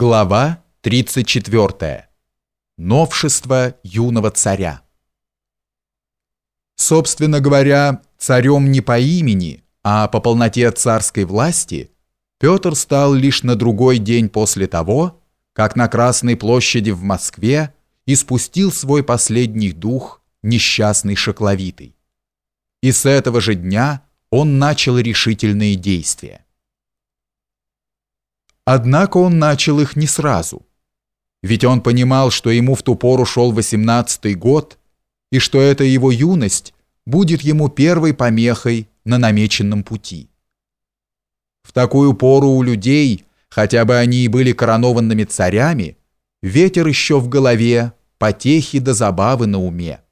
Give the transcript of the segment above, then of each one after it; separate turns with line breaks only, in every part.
Глава 34. Новшество юного царя. Собственно говоря, царем не по имени, а по полноте царской власти Петр стал лишь на другой день после того, как на Красной площади в Москве испустил свой последний дух несчастный Шокловитый. И с этого же дня он начал решительные действия. Однако он начал их не сразу. Ведь он понимал, что ему в ту пору шел восемнадцатый год, и что эта его юность будет ему первой помехой на намеченном пути. В такую пору у людей, хотя бы они и были коронованными царями, ветер еще в голове, потехи до забавы на уме.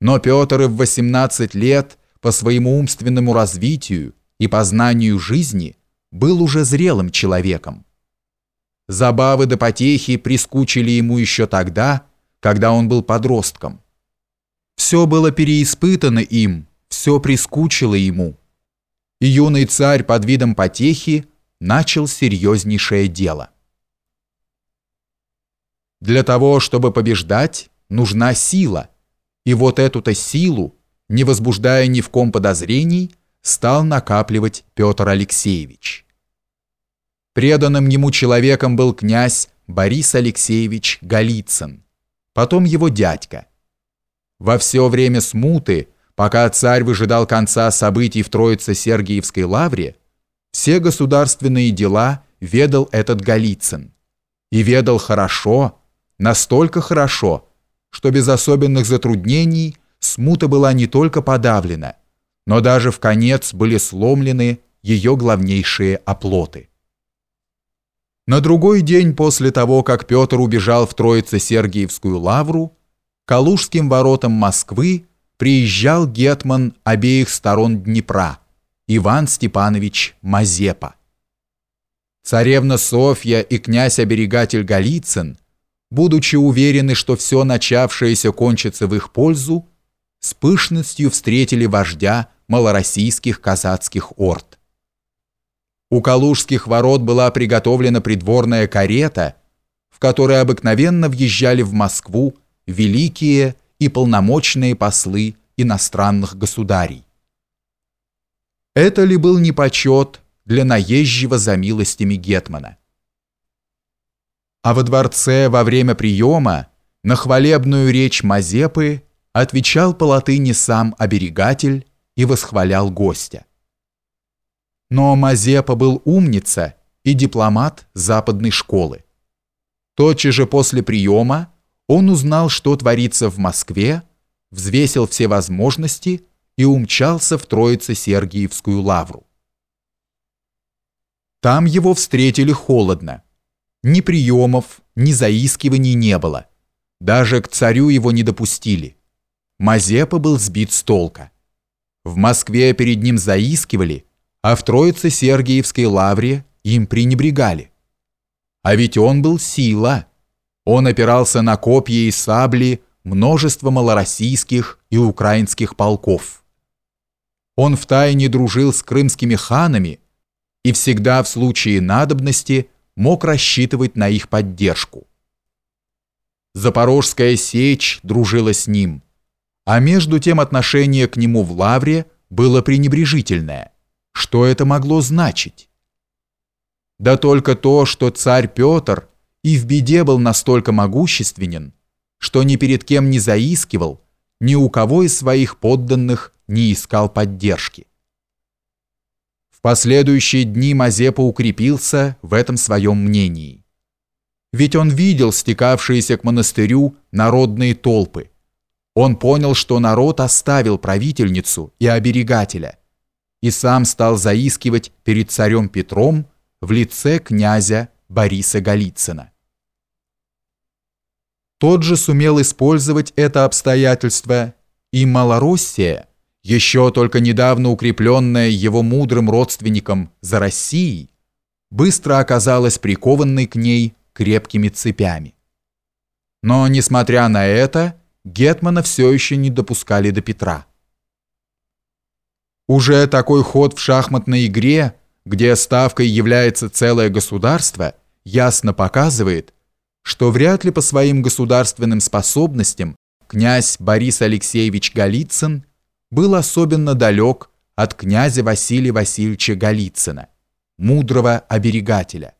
Но Петр и в 18 лет по своему умственному развитию и познанию жизни – был уже зрелым человеком. Забавы до потехи прискучили ему еще тогда, когда он был подростком. Все было переиспытано им, все прискучило ему. И юный царь под видом потехи начал серьезнейшее дело. Для того, чтобы побеждать, нужна сила, и вот эту-то силу, не возбуждая ни в ком подозрений, стал накапливать Петр Алексеевич. Преданным ему человеком был князь Борис Алексеевич Голицын, потом его дядька. Во все время смуты, пока царь выжидал конца событий в Троице-Сергиевской лавре, все государственные дела ведал этот Голицын. И ведал хорошо, настолько хорошо, что без особенных затруднений смута была не только подавлена, но даже в конец были сломлены ее главнейшие оплоты. На другой день после того, как Петр убежал в Троице-Сергиевскую лавру, Калужским воротам Москвы приезжал гетман обеих сторон Днепра, Иван Степанович Мазепа. Царевна Софья и князь-оберегатель Голицын, будучи уверены, что все начавшееся кончится в их пользу, с пышностью встретили вождя малороссийских казацких орд. У Калужских ворот была приготовлена придворная карета, в которой обыкновенно въезжали в Москву великие и полномочные послы иностранных государей. Это ли был не почет для наезжего за милостями Гетмана? А во дворце во время приема на хвалебную речь Мазепы отвечал по латыни сам оберегатель и восхвалял гостя. Но Мазепа был умница и дипломат западной школы. Тотчас же после приема он узнал, что творится в Москве, взвесил все возможности и умчался в Троице-Сергиевскую лавру. Там его встретили холодно. Ни приемов, ни заискиваний не было. Даже к царю его не допустили. Мазепа был сбит с толка. В Москве перед ним заискивали – а в Троице-Сергиевской лавре им пренебрегали. А ведь он был сила. Он опирался на копья и сабли множества малороссийских и украинских полков. Он втайне дружил с крымскими ханами и всегда в случае надобности мог рассчитывать на их поддержку. Запорожская сечь дружила с ним, а между тем отношение к нему в лавре было пренебрежительное – что это могло значить? Да только то, что царь Петр и в беде был настолько могущественен, что ни перед кем не заискивал, ни у кого из своих подданных не искал поддержки. В последующие дни Мазепа укрепился в этом своем мнении. Ведь он видел стекавшиеся к монастырю народные толпы. Он понял, что народ оставил правительницу и оберегателя, и сам стал заискивать перед царем Петром в лице князя Бориса Голицына. Тот же сумел использовать это обстоятельство, и Малороссия, еще только недавно укрепленная его мудрым родственником за Россией, быстро оказалась прикованной к ней крепкими цепями. Но, несмотря на это, Гетмана все еще не допускали до Петра. Уже такой ход в шахматной игре, где ставкой является целое государство, ясно показывает, что вряд ли по своим государственным способностям князь Борис Алексеевич Голицын был особенно далек от князя Василия Васильевича Голицына, мудрого оберегателя.